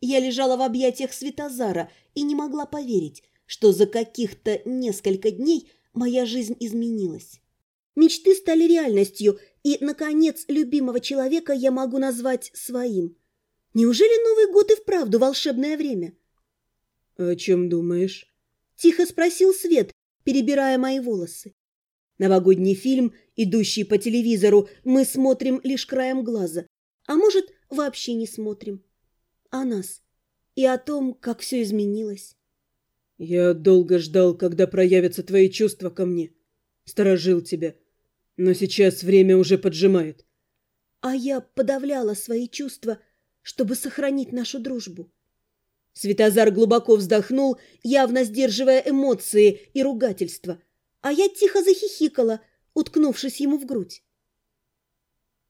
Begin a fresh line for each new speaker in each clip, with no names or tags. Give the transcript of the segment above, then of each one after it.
Я лежала в объятиях Светозара и не могла поверить, что за каких-то несколько дней моя жизнь изменилась. Мечты стали реальностью, и, наконец, любимого человека я могу назвать своим. Неужели Новый год и вправду волшебное время?
— О чем думаешь?
— тихо спросил Свет, перебирая мои волосы. Новогодний фильм, идущий по телевизору, мы смотрим лишь краем глаза, а может, вообще не смотрим. О нас и о том, как все изменилось.
Я долго ждал, когда проявятся твои чувства ко мне. Сторожил тебя. Но сейчас время уже поджимает.
А я подавляла свои чувства, чтобы сохранить нашу дружбу. Светозар глубоко вздохнул, явно сдерживая эмоции и ругательства, а я тихо захихикала, уткнувшись ему в грудь.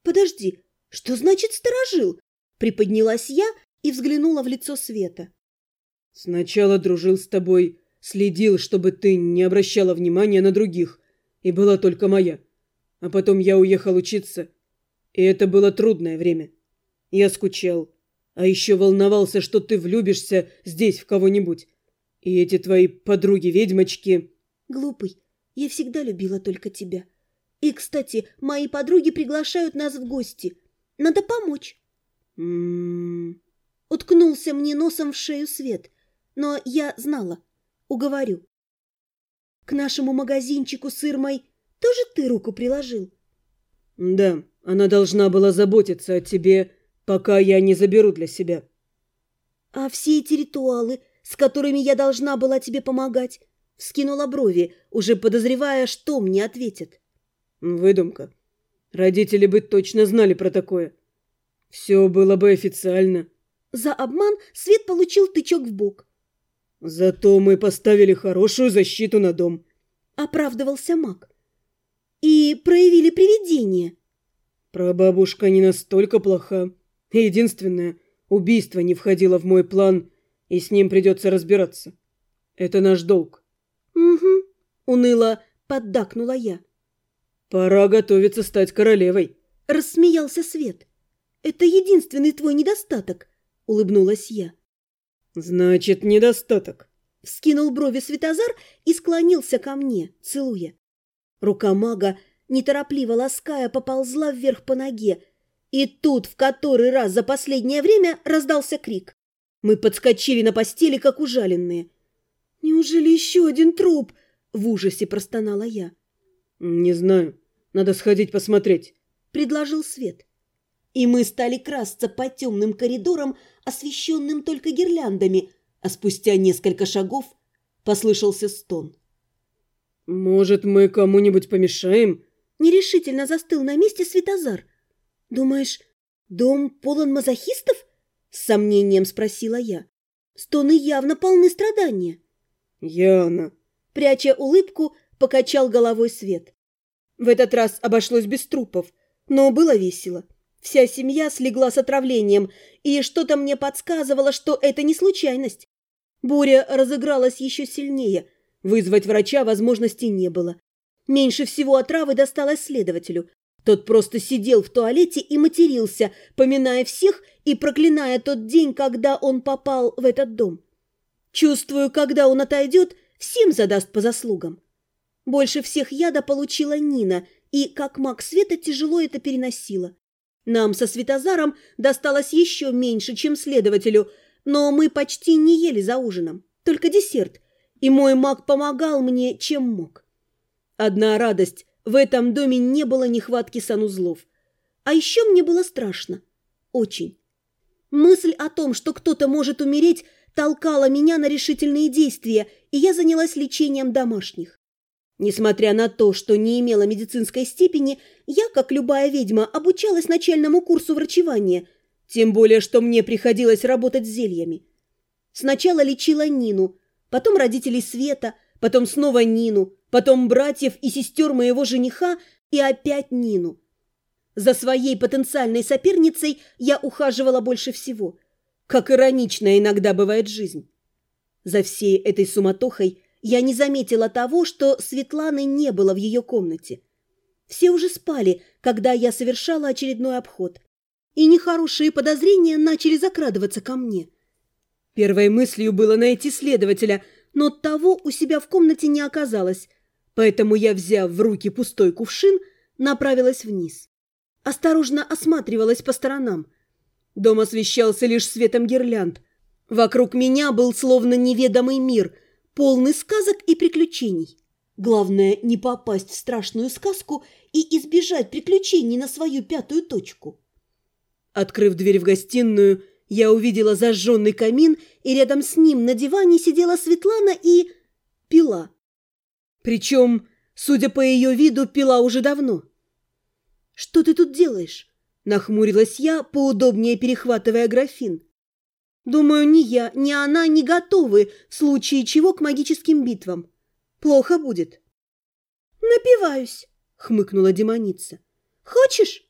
«Подожди, что значит сторожил?» Приподнялась я и взглянула в лицо Света.
Сначала дружил с тобой, следил, чтобы ты не обращала внимания на других, и была только моя. А потом я уехал учиться, и это было трудное время. Я скучал, а еще волновался, что ты влюбишься здесь в кого-нибудь. И эти твои подруги-ведьмочки...
Глупый, я всегда любила только тебя. И, кстати, мои подруги приглашают нас в гости. Надо помочь.
М -м -м.
Уткнулся мне носом в шею свет – но я знала. Уговорю. К нашему магазинчику с Ирмой тоже ты руку приложил?
Да, она должна была заботиться о тебе, пока я не заберу для себя.
А все эти ритуалы, с которыми я должна была тебе помогать, вскинула брови, уже подозревая, что мне ответят.
Выдумка. Родители бы точно знали про такое. Все было бы официально.
За обман Свет получил тычок в бок.
«Зато мы поставили хорошую защиту на дом», —
оправдывался маг. «И проявили привидение».
«Прабабушка не настолько плоха. Единственное, убийство не входило в мой план, и с ним придется разбираться. Это наш долг».
«Угу», — уныло поддакнула я.
«Пора готовиться стать королевой», —
рассмеялся Свет. «Это единственный твой недостаток», — улыбнулась я.
«Значит, недостаток», —
вскинул брови Светозар и склонился ко мне, целуя. Рука мага, неторопливо лаская, поползла вверх по ноге, и тут в который раз за последнее время раздался крик. Мы подскочили на постели, как ужаленные. «Неужели еще один труп?» — в ужасе простонала я.
«Не знаю. Надо сходить посмотреть», —
предложил Свет. И мы стали красться по темным коридорам, освещенным только гирляндами, а спустя несколько шагов послышался стон.
«Может, мы кому-нибудь помешаем?»
Нерешительно застыл на месте Светозар. «Думаешь, дом полон мазохистов?» С сомнением спросила я. «Стоны явно полны страдания».
«Яна!»
Пряча улыбку, покачал головой Свет. В этот раз обошлось без трупов, но было весело. Вся семья слегла с отравлением, и что-то мне подсказывало, что это не случайность. Буря разыгралась еще сильнее. Вызвать врача возможности не было. Меньше всего отравы досталось следователю. Тот просто сидел в туалете и матерился, поминая всех и проклиная тот день, когда он попал в этот дом. Чувствую, когда он отойдет, всем задаст по заслугам. Больше всех яда получила Нина, и, как маг света, тяжело это переносила. Нам со Светозаром досталось еще меньше, чем следователю, но мы почти не ели за ужином, только десерт, и мой маг помогал мне, чем мог. Одна радость – в этом доме не было нехватки санузлов. А еще мне было страшно. Очень. Мысль о том, что кто-то может умереть, толкала меня на решительные действия, и я занялась лечением домашних. Несмотря на то, что не имела медицинской степени, я, как любая ведьма, обучалась начальному курсу врачевания, тем более, что мне приходилось работать с зельями. Сначала лечила Нину, потом родителей Света, потом снова Нину, потом братьев и сестер моего жениха и опять Нину. За своей потенциальной соперницей я ухаживала больше всего. Как иронично иногда бывает жизнь. За всей этой суматохой я не заметила того, что Светланы не было в ее комнате. Все уже спали, когда я совершала очередной обход. И нехорошие подозрения начали закрадываться ко мне. Первой мыслью было найти следователя, но того у себя в комнате не оказалось, поэтому я, взяв в руки пустой кувшин, направилась вниз. Осторожно осматривалась по сторонам. Дом освещался лишь светом гирлянд. Вокруг меня был словно неведомый мир, полный сказок и приключений. Главное не попасть в страшную сказку и избежать приключений на свою пятую точку. Открыв дверь в гостиную, я увидела зажженный камин, и рядом с ним на диване сидела Светлана и... пила. Причем, судя по ее виду, пила уже давно. «Что ты тут делаешь?» – нахмурилась я, поудобнее перехватывая графин. «Думаю, ни я, ни она не готовы, в случае чего, к магическим битвам. Плохо будет».
«Напиваюсь», – хмыкнула демоница. «Хочешь?»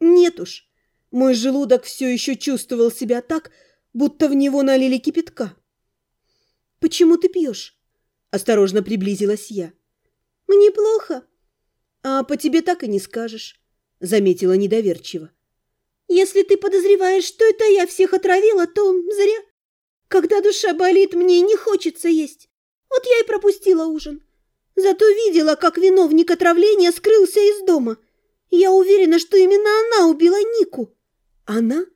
«Нет уж. Мой желудок все еще чувствовал себя так, будто в него налили кипятка. «Почему ты пьешь?» – осторожно приблизилась я.
«Мне плохо».
«А по тебе так и не скажешь», – заметила недоверчиво.
«Если ты подозреваешь, что это я всех отравила, то зря. Когда душа болит, мне не хочется есть. Вот я и пропустила ужин. Зато видела, как виновник отравления скрылся из дома. Я уверена, что именно она убила Нику».
Она?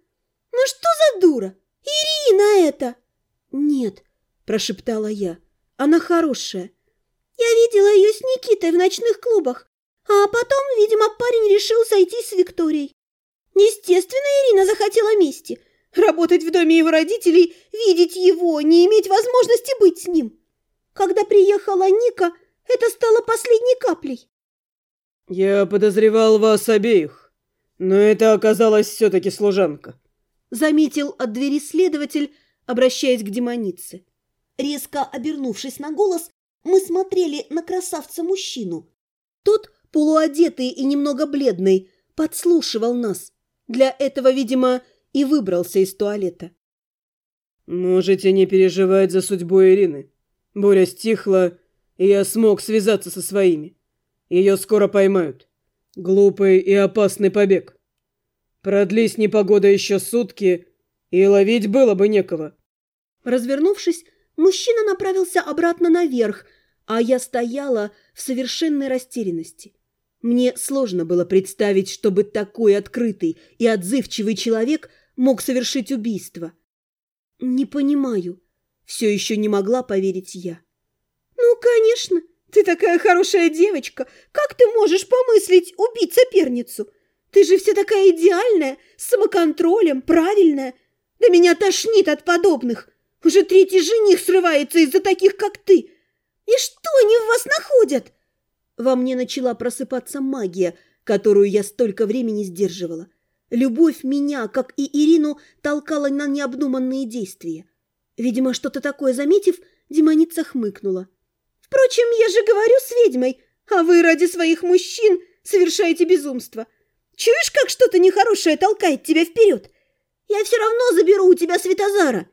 Ну что за дура? Ирина это!
Нет, прошептала я. Она хорошая.
Я видела ее с Никитой в ночных клубах. А потом, видимо, парень решил сойти с Викторией. Естественно, Ирина захотела мести. Работать в доме его родителей, видеть его, не иметь возможности быть с ним. Когда приехала Ника, это стало последней каплей.
«Я подозревал вас обеих», но это оказалась все-таки служанка.
Заметил от двери следователь, обращаясь к демонице. Резко обернувшись на голос, мы смотрели на красавца-мужчину. Тот, полуодетый и немного бледный, подслушивал нас. Для этого, видимо, и выбрался из туалета.
«Можете не переживать за судьбу Ирины. Буря стихла, и я смог связаться со своими. Ее скоро поймают». Глупый и опасный побег. Продлись непогода еще сутки, и ловить было бы некого.
Развернувшись, мужчина направился обратно наверх, а я стояла в совершенной растерянности. Мне сложно было представить, чтобы такой открытый и отзывчивый человек мог совершить убийство. «Не понимаю», — все еще не могла поверить я.
«Ну, конечно, «Ты такая хорошая девочка! Как ты можешь помыслить убить соперницу? Ты же вся такая идеальная, с самоконтролем, правильная. Да меня тошнит от подобных. Уже третий жених срывается из-за таких, как ты. И что они в вас находят?»
Во мне начала просыпаться магия, которую я столько времени сдерживала. Любовь меня, как и Ирину, толкала на необдуманные действия. Видимо, что-то такое заметив, демоница хмыкнула.
Впрочем, я же говорю с ведьмой, а вы ради своих мужчин совершаете безумство. Чуешь, как что-то нехорошее толкает тебя вперед? Я все равно заберу у тебя Светозара.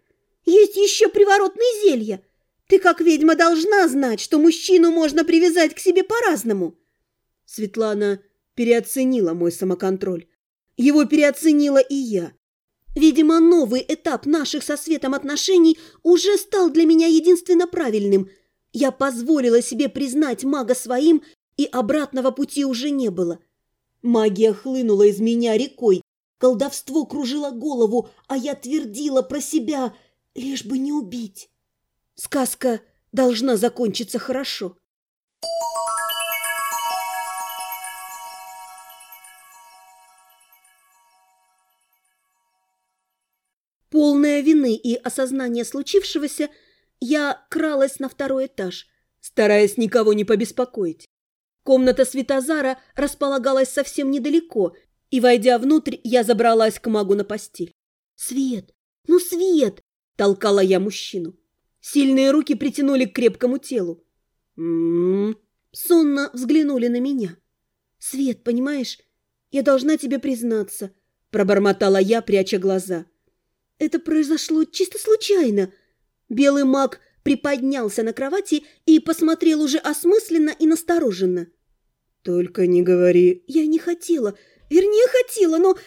Есть еще приворотные зелья. Ты, как ведьма, должна знать, что мужчину можно привязать к себе по-разному.
Светлана переоценила мой самоконтроль. Его переоценила и я. Видимо, новый этап наших со Светом отношений уже стал для меня единственно правильным, я позволила себе признать мага своим, и обратного пути уже не было. Магия хлынула из меня рекой, колдовство кружило голову, а я твердила про себя, лишь бы не убить. Сказка должна закончиться хорошо. Полная вины и осознание случившегося – я кралась на второй этаж, стараясь никого не побеспокоить. Комната Светозара располагалась совсем недалеко, и, войдя внутрь, я забралась к магу на постель. «Свет! Ну, Свет!» – толкала я мужчину. Сильные руки притянули к крепкому телу. «М-м-м!» сонно взглянули на меня. «Свет, понимаешь, я должна тебе признаться», – пробормотала я, пряча глаза. «Это произошло чисто случайно», Белый маг приподнялся на кровати и посмотрел уже осмысленно и настороженно.
«Только не говори...»
«Я не хотела, вернее, хотела, но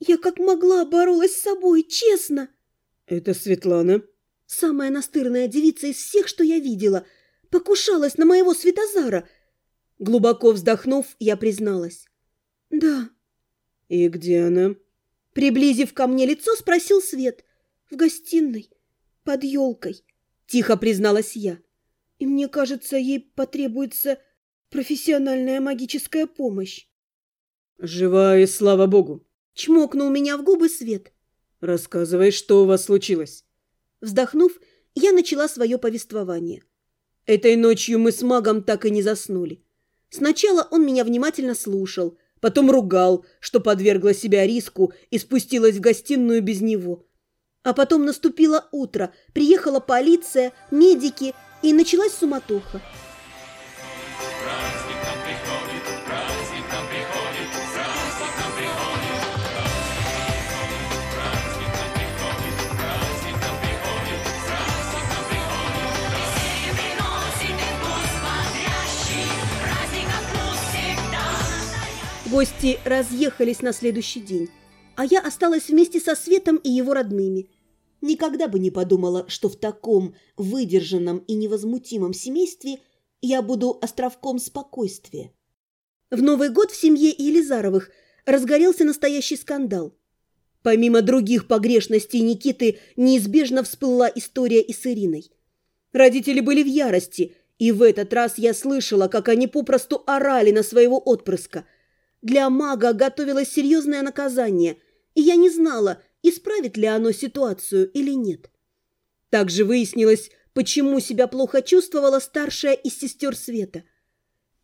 я как могла боролась с собой, честно».
«Это Светлана?»
Самая настырная девица из всех, что я видела, покушалась на моего Светозара. Глубоко вздохнув, я призналась. «Да».
«И где она?»
Приблизив ко мне лицо, спросил Свет. «В гостиной, под елкой», — тихо призналась я. «И мне кажется, ей потребуется профессиональная магическая помощь».
«Жива и слава богу!»
— чмокнул меня в губы Свет.
«Рассказывай, что у вас случилось».
Вздохнув, я начала свое повествование. Этой ночью мы с магом так и не заснули. Сначала он меня внимательно слушал, потом ругал, что подвергла себя риску и спустилась в гостиную без него. А потом наступило утро, приехала полиция, медики, и началась суматоха. Гости разъехались на следующий день, а я осталась вместе со Светом и его родными. Никогда бы не подумала, что в таком выдержанном и невозмутимом семействе я буду островком спокойствия. В Новый год в семье Елизаровых разгорелся настоящий скандал. Помимо других погрешностей Никиты неизбежно всплыла история и с Ириной. Родители были в ярости, и в этот раз я слышала, как они попросту орали на своего отпрыска – для мага готовилось серьезное наказание, и я не знала, исправит ли оно ситуацию или нет. Также выяснилось, почему себя плохо чувствовала старшая из сестер Света.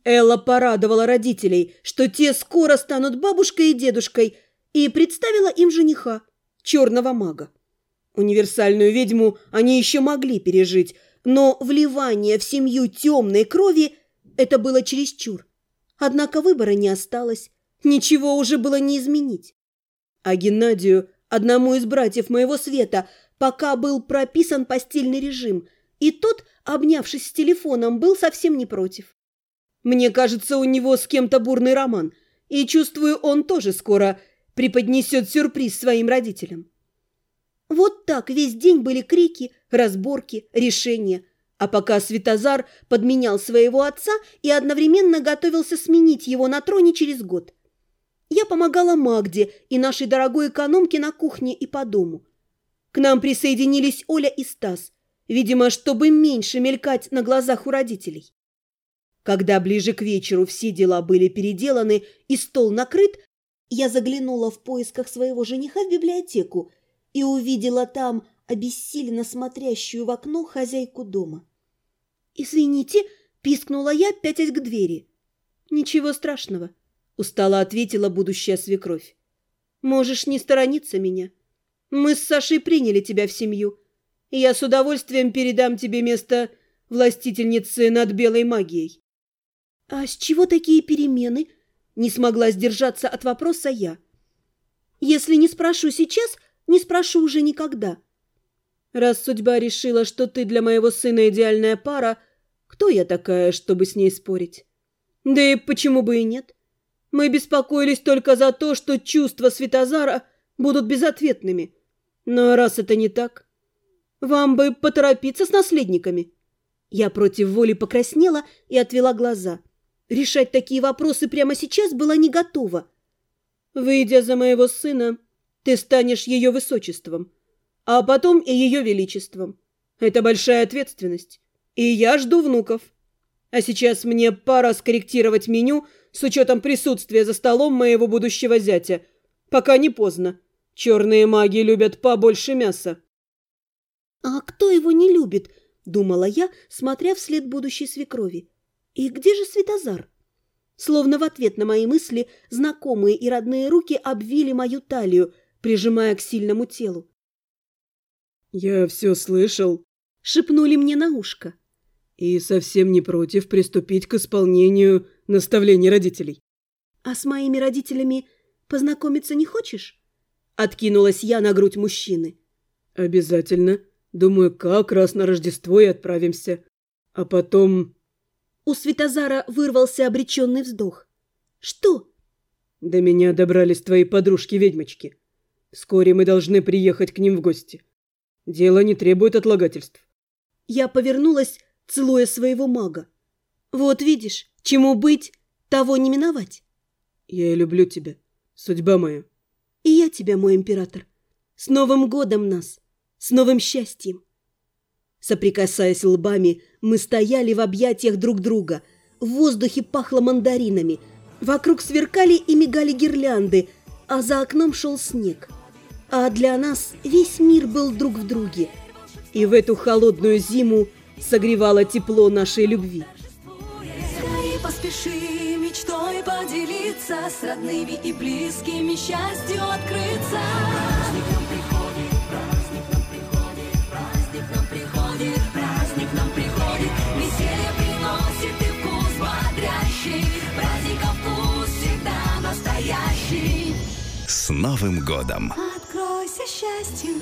Элла порадовала родителей, что те скоро станут бабушкой и дедушкой, и представила им жениха, черного мага. Универсальную ведьму они еще могли пережить, но вливание в семью темной крови – это было чересчур. Однако выбора не осталось, ничего уже было не изменить. А Геннадию, одному из братьев моего света, пока был прописан постельный режим, и тот, обнявшись с телефоном, был совсем не против. Мне кажется, у него с кем-то бурный роман, и чувствую, он тоже скоро преподнесет сюрприз своим родителям. Вот так весь день были крики, разборки, решения – а пока Светозар подменял своего отца и одновременно готовился сменить его на троне через год. Я помогала Магде и нашей дорогой экономке на кухне и по дому. К нам присоединились Оля и Стас, видимо, чтобы меньше мелькать на глазах у родителей. Когда ближе к вечеру все дела были переделаны и стол накрыт, я заглянула в поисках своего жениха в библиотеку и увидела там обессиленно смотрящую в окно хозяйку дома. «Извините», – пискнула я, пятясь к двери. «Ничего страшного», – устало ответила будущая свекровь. «Можешь не сторониться меня. Мы с Сашей приняли тебя в семью, я с удовольствием передам тебе место властительницы над белой магией». «А с чего такие перемены?» – не смогла сдержаться от вопроса я. «Если не спрошу сейчас, не спрошу уже никогда». «Раз судьба решила, что ты для моего сына идеальная пара, кто я такая, чтобы с ней спорить? Да и почему бы и нет? Мы беспокоились только за то, что чувства Светозара будут безответными. Но раз это не так, вам бы поторопиться с наследниками. Я против воли покраснела и отвела глаза. Решать такие вопросы прямо сейчас была не готова. Выйдя за моего сына, ты станешь ее высочеством, а потом и ее величеством. Это большая ответственность. И я жду внуков. А сейчас мне пора скорректировать меню с учетом присутствия за столом моего будущего зятя. Пока не поздно. Черные маги любят побольше мяса. «А кто его не любит?» – думала я, смотря вслед будущей свекрови. «И где же Светозар?» Словно в ответ на мои мысли знакомые и родные руки обвили мою талию, прижимая к сильному телу.
«Я все слышал», –
шепнули мне на ушко
и совсем не против приступить к исполнению наставлений родителей.
«А с моими родителями познакомиться не хочешь?» Откинулась я на грудь мужчины.
«Обязательно. Думаю, как раз на Рождество и отправимся. А потом...»
У Светозара вырвался обреченный вздох. «Что?»
«До меня добрались твои подружки-ведьмочки. Вскоре мы должны приехать к ним в гости. Дело не требует отлагательств.
Я повернулась, целуя своего мага. Вот видишь, чему быть, того не миновать.
Я люблю тебя, судьба моя.
И я тебя, мой император. С Новым годом нас, с новым счастьем. Соприкасаясь лбами, мы стояли в объятиях друг друга. В воздухе пахло мандаринами. Вокруг сверкали и мигали гирлянды, а за окном шел снег. А для нас весь мир был друг в друге. И в эту холодную зиму согревало тепло нашей любви.
Скорее поспеши мечтой поделиться С родными и близкими счастью открыться Праздник нам приходит, праздник нам приходит Праздник нам приходит, праздник нам приходит Веселье приносит и вкус бодрящий Праздника вкус всегда настоящий
С Новым годом!
Откройся счастью